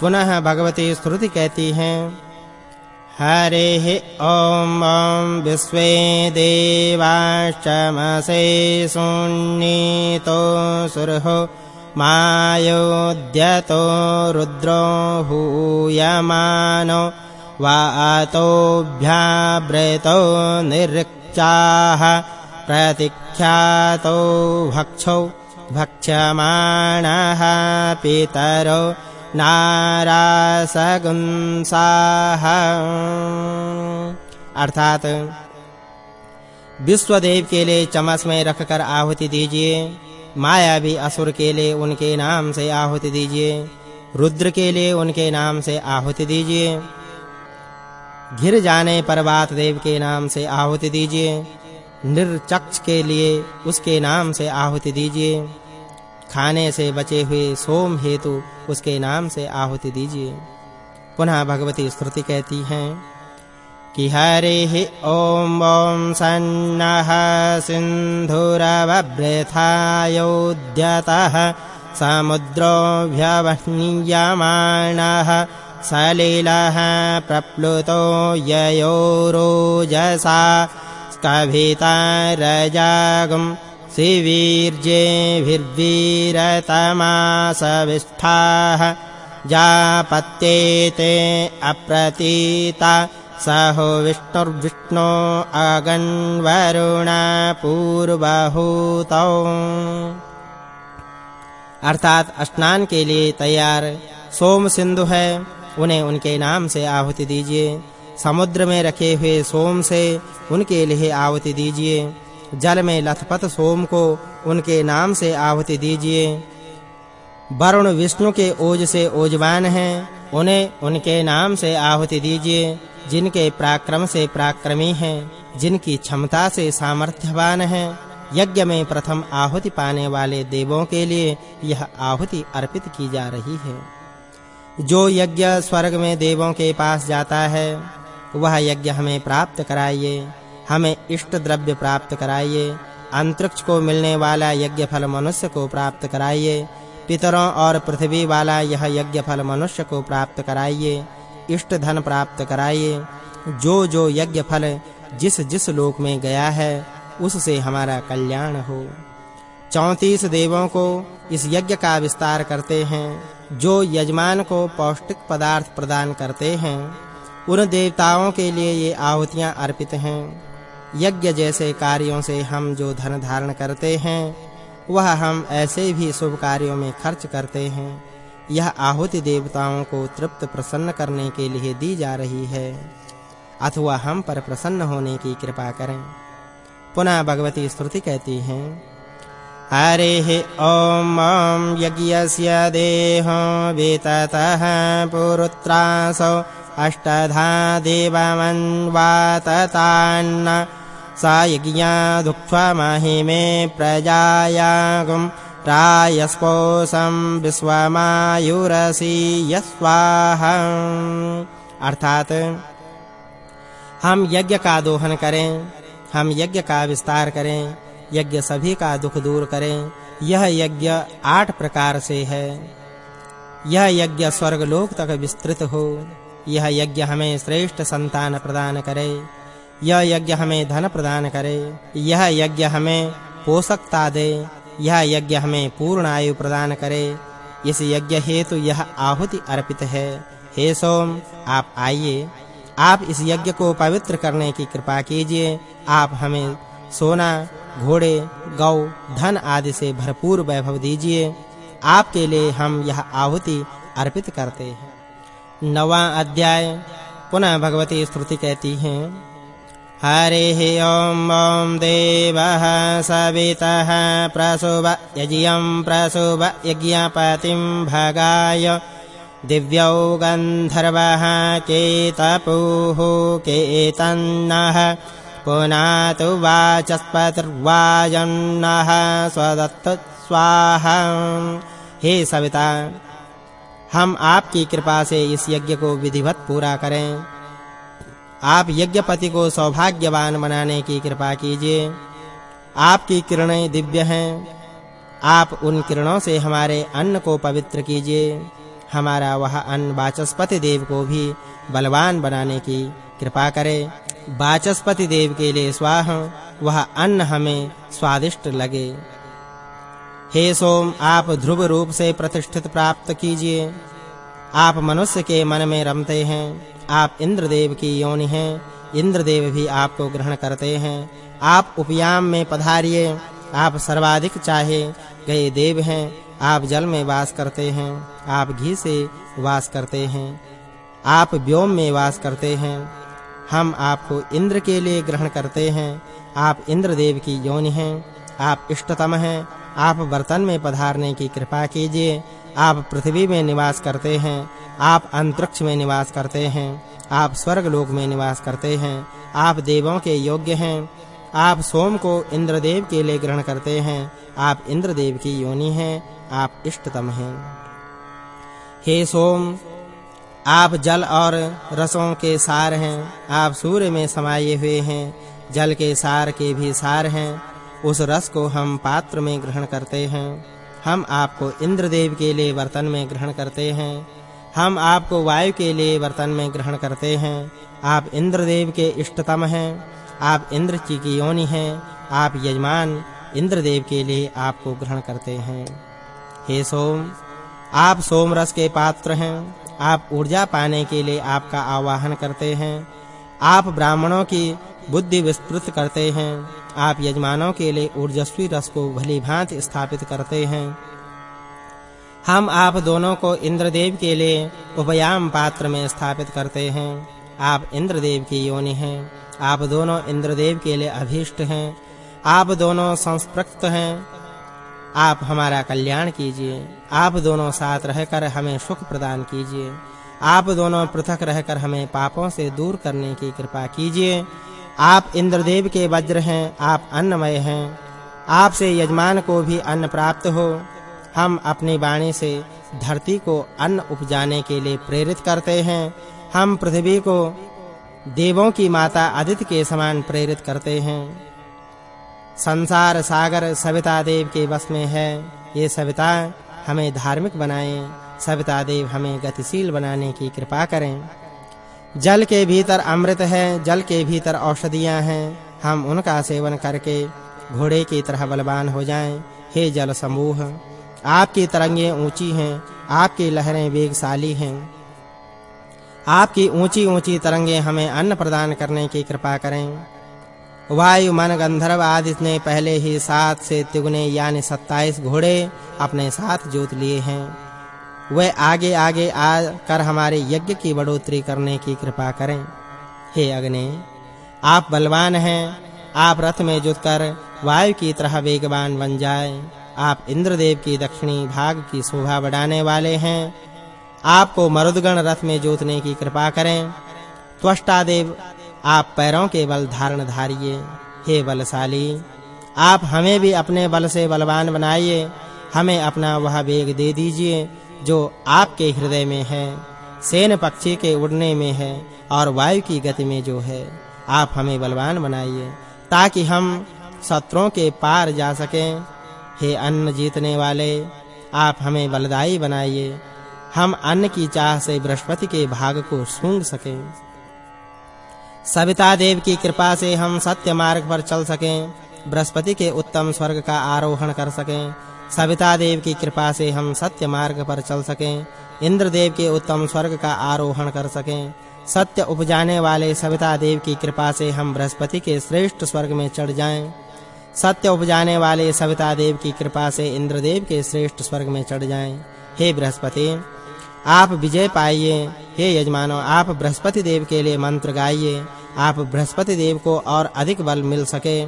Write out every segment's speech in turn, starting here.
पुनः भगवती श्रुति कहती हैं। हरे ॐ ॐ विश्वे देवाश्चमसे शून्यतो सुरहो मायोद्यतो रुद्रो हूयमानो वातोऽभ्याव्रतो निरुक्चाः प्रतिख्यातो भक्षौ भक्ष्यमाणः पितरो नारासगुंसाः अर्थात, विश्वदेव के लिए चमस में रखकर आहुति दीजिए मायावी असुर के लिए उनके नाम से आहुति दीजिए, रुद्र के लिए उनके नाम से आहुति दीजिए, घिर जाने पर बात देव के नाम से आहुति दीजिए, निर्चक्ष के लिए उसके नाम से आहुति दीजिए। खाने से बचे हुए सोम हेतु उसके नाम से आहुति दीजिए। पुनः भगवती स्तुति कहती हैं, कि हरे ॐ ॐ सन्नः सिन्धुरवभृथायोद्यतः समुद्रोऽभ्यवह्नियमाणः सलिलः प्रप्लुतो ययोरोजसा स्कभितारजागम् शिवीर्जेभिर्वीरतमासविष्ठाः जापत्येते अप्रतीता सहो विष्णुर्विष्णो अगन्वरुण पूर्वहूतौ अर्थात स्नान के लिए तैयार सोम सिंधु है, उन्हें उनके नाम से आहुति दीजिए। समुद्र में रखे हुए सोम से उनके लिए आहुति दीजिए। जल में लथपथ सोम को उनके नाम से आहुति दीजिए। वरुण विष्णु के ओज से ओजवान हैं, उन्हें उनके नाम से आहुति दीजिए, जिनके पराक्रम से पराक्रमी हैं, जिनकी क्षमता से सामर्थ्यवान हैं। यज्ञ में प्रथम आहुति पाने वाले देवों के लिए यह आहुति अर्पित की जा रही है। जो यज्ञ स्वर्ग में देवों के पास जाता है, वह यज्ञ हमें प्राप्त कराइए। हमें इष्ट द्रव्य प्राप्त कराइए, अंतरिक्ष को मिलने वाला यज्ञ फल मनुष्य को प्राप्त कराइए, पितरों और पृथ्वी वाला यह यज्ञ फल मनुष्य को प्राप्त कराइए, इष्ट धन प्राप्त कराइए। जो जो यज्ञ फल जिस जिस लोक में गया है, उससे हमारा कल्याण हो। 34 देवों को इस यज्ञ का विस्तार करते हैं, जो यजमान को पौष्टिक पदार्थ प्रदान करते हैं। उन देवताओं के लिए ये आहुतियाँ अर्पित हैं। यज्ञ जैसे कार्यों से हम जो धन धारण करते हैं, वह हम ऐसे भी शुभ कार्यों में खर्च करते हैं। यह आहुति देवताओं को तृप्त प्रसन्न करने के लिए दी जा रही है। अथवा हम पर प्रसन्न होने की कृपा करें। पुनः भगवती स्तुति कहती हैं, हरे ओम ॐ यज्ञस्य देहो वेततः पुरुत्रासो अष्टधा देवमन्वाततान्न। सा यज्ञा दुःखमहिमे प्रजायागुं। रायस्पोसं विश्वमायुरसि यस्वाहा। अर्थात, हम यज्ञ का दोहन करें, हम यज्ञ का विस्तार करें, यज्ञ सभी का दुख दूर करें, यह यज्ञ आठ प्रकार से है। यह यज्ञ स्वर्ग लोक तक विस्तृत हो, यह यज्ञ हमें श्रेष्ठ संतान प्रदान करे यह यज्ञ हमें धन प्रदान करे, यह यज्ञ हमें पोषकता दे, यह यज्ञ हमें पूर्ण आयु प्रदान करे। इस यज्ञ हेतु यह आहुति अर्पित है। हे सोम, आप आइए। आप इस यज्ञ को पवित्र करने की कृपा कीजिए। आप हमें सोना, घोड़े, गौ, धन आदि से भरपूर वैभव दीजिए। आपके लिए हम यह आहुति अर्पित करते हैं। नवा अध्याय। पुनः भगवती स्तुति कहती हैं हरे ॐ ॐ देवः सवितः प्रसुव यज्ञं प्रसुव यज्ञपतिं भगाय। दिव्यौ गन्धर्वः केतपुः केतन्नः। पुनातु वाचस्पतिर्वाजन्नः स्वदत्त स्वाहा। हे सविता, हम आपकी कृपा से इस यज्ञ को विधिवत पूरा करें। आप यज्ञपति को सौभाग्यवान बनाने की कृपा कीजिए। आपकी किरणें दिव्य हैं। आप उन किरणों से हमारे अन्न को पवित्र कीजिए। हमारा वह अन्न वाचस्पति देव को भी बलवान बनाने की कृपा करे। वाचस्पति देव के लिए स्वाह, वह अन्न हमें स्वादिष्ट लगे। हे सोम, आप ध्रुव रूप से प्रतिष्ठित प्राप्त कीजिए। आप मनुष्य के मन में रमते हैं, आप इंद्रदेव की योनि हैं, इंद्रदेव भी आपको ग्रहण करते हैं। आप उपयाम में पधारिए, आप सर्वाधिक चाहे, गए देव हैं, आप जल में वास करते हैं, आप घी से वास करते हैं, आप व्योम में वास करते हैं। हम आपको इंद्र के लिए ग्रहण करते हैं, आप इंद्रदेव की योनि हैं, आप इष्टतम हैं, आप बर्तन में पधारने की कृपा कीजिए आप पृथ्वी में निवास करते हैं, आप अंतरिक्ष में निवास करते हैं, आप स्वर्ग लोक में निवास करते हैं, आप देवों के योग्य हैं, आप सोम को इंद्रदेव के लिए ग्रहण करते हैं, आप इंद्रदेव की योनि हैं, आप इष्टतम हैं। हे सोम, आप जल और रसों के सार हैं, आप सूर्य में समाये हुए हैं, जल के सार के भी सार हैं, उस रस को हम पात्र में ग्रहण करते हैं। हम आपको इंद्रदेव के लिए बर्तन में ग्रहण करते हैं। हम आपको वायु के लिए बर्तन में ग्रहण करते हैं। आप इंद्रदेव के इष्टतम हैं। आप इंद्र की योनि हैं। आप यजमान इंद्रदेव के लिए आपको ग्रहण करते हैं। हे सोम, आप सोम रस के पात्र हैं। आप ऊर्जा पाने के लिए आपका आवाहन करते हैं। आप ब्राह्मणों की बुद्धि विस्तृत करते हैं। आप यजमानों के लिए ऊर्जस्वी रस को भली भांति स्थापित करते हैं। हम आप दोनों को इंद्रदेव के लिए उपयाम पात्र में स्थापित करते हैं। आप इंद्रदेव की योनि हैं। आप दोनों इंद्रदेव के लिए अभीष्ट हैं। आप दोनों संस्पृक्त हैं। आप हमारा कल्याण कीजिए। आप दोनों साथ रहकर हमें सुख प्रदान कीजिए। आप दोनों पृथक रहकर हमें पापों से दूर करने की कृपा कीजिए। आप इंद्रदेव के वज्र हैं, आप अन्नमय हैं। आपसे यजमान को भी अन्न प्राप्त हो। हम अपनी वाणी से धरती को अन्न उपजाने के लिए प्रेरित करते हैं। हम पृथ्वी को देवों की माता अदिति के समान प्रेरित करते हैं। संसार सागर सविता देव के बस में है। ये सविता हमें धार्मिक बनाएँ। सविता देव हमें गतिशील बनाने की कृपा करें। जल के भीतर अमृत है, जल के भीतर औषधियाँ हैं। हम उनका सेवन करके घोड़े की तरह बलवान हो जाएँ। हे जल समूह, आपकी तरंगें ऊँची हैं, आपकी लहरें वेगशाली हैं। आपकी ऊंची-ऊंची तरंगें हमें अन्न प्रदान करने की कृपा करें। वायु, मन, गंधर्व आदि ने पहले ही सात से तिगुने यानी 27 घोड़े अपने साथ जोत लिए हैं। वे आगे आगे आकर हमारे यज्ञ की बढ़ोतरी करने की कृपा करें। हे अग्नि, आप बलवान हैं। आप रथ में जुतकर वायु की तरह वेगवान बन जाए। आप इंद्रदेव की दक्षिणी भाग की शोभा बढ़ाने वाले हैं। आपको मरुदगण रथ में जोतने की कृपा करें। त्वष्टा देव आप पैरों के बल धारण धारिए हे बलशाली, आप हमें भी अपने बल से बलवान बनाइए। हमें अपना वह वेग दे दीजिए। जो आपके हृदय में है, सेन पक्षी के उड़ने में है और वायु की गति में जो है, आप हमें बलवान बनाइए, ताकि हम शत्रुओं के पार जा सकें। हे अन्न जीतने वाले, आप हमें बलदाई बनाइए। हम अन्न की चाह से बृहस्पति के भाग को सूंघ सकें। सविता देव की कृपा से हम सत्य मार्ग पर चल सकें, बृहस्पति के उत्तम स्वर्ग का आरोहण कर सकें। सविता देव की कृपा से हम सत्य मार्ग पर चल सकें इंद्र देव के उत्तम स्वर्ग का आरोहण कर सकें। सत्य उपजाने वाले सविता देव की कृपा से हम बृहस्पति के श्रेष्ठ स्वर्ग में चढ़ जाएँ। सत्य उपजाने वाले सविता देव की कृपा से इंद्रदेव के श्रेष्ठ स्वर्ग में चढ़ जाएँ। हे बृहस्पति, आप विजय पाइए। हे यजमानों, आप बृहस्पति देव के लिए मंत्र गाइए। आप बृहस्पति देव को और अधिक बल मिल सके।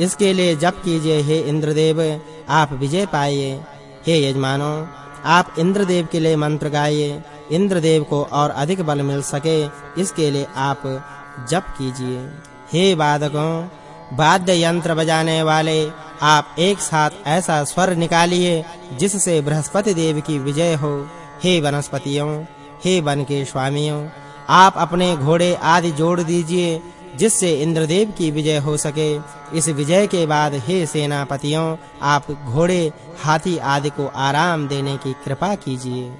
इसके लिए जप कीजिए, हे इंद्रदेव, आप विजय पाइए। हे यजमानों, आप इंद्रदेव के लिए मंत्र गाइए। इंद्रदेव को और अधिक बल मिल सके, इसके लिए आप जप कीजिए। हे वादकों वाद्य यंत्र बजाने वाले, आप एक साथ ऐसा स्वर निकालिए, जिससे बृहस्पति देव की विजय हो। हे वनस्पतियों, हे वन के स्वामियों आप अपने घोड़े आदि जोड़ दीजिए जिससे इंद्रदेव की विजय हो सके। इस विजय के बाद हे सेनापतियों, आप घोड़े, हाथी आदि को आराम देने की कृपा कीजिए।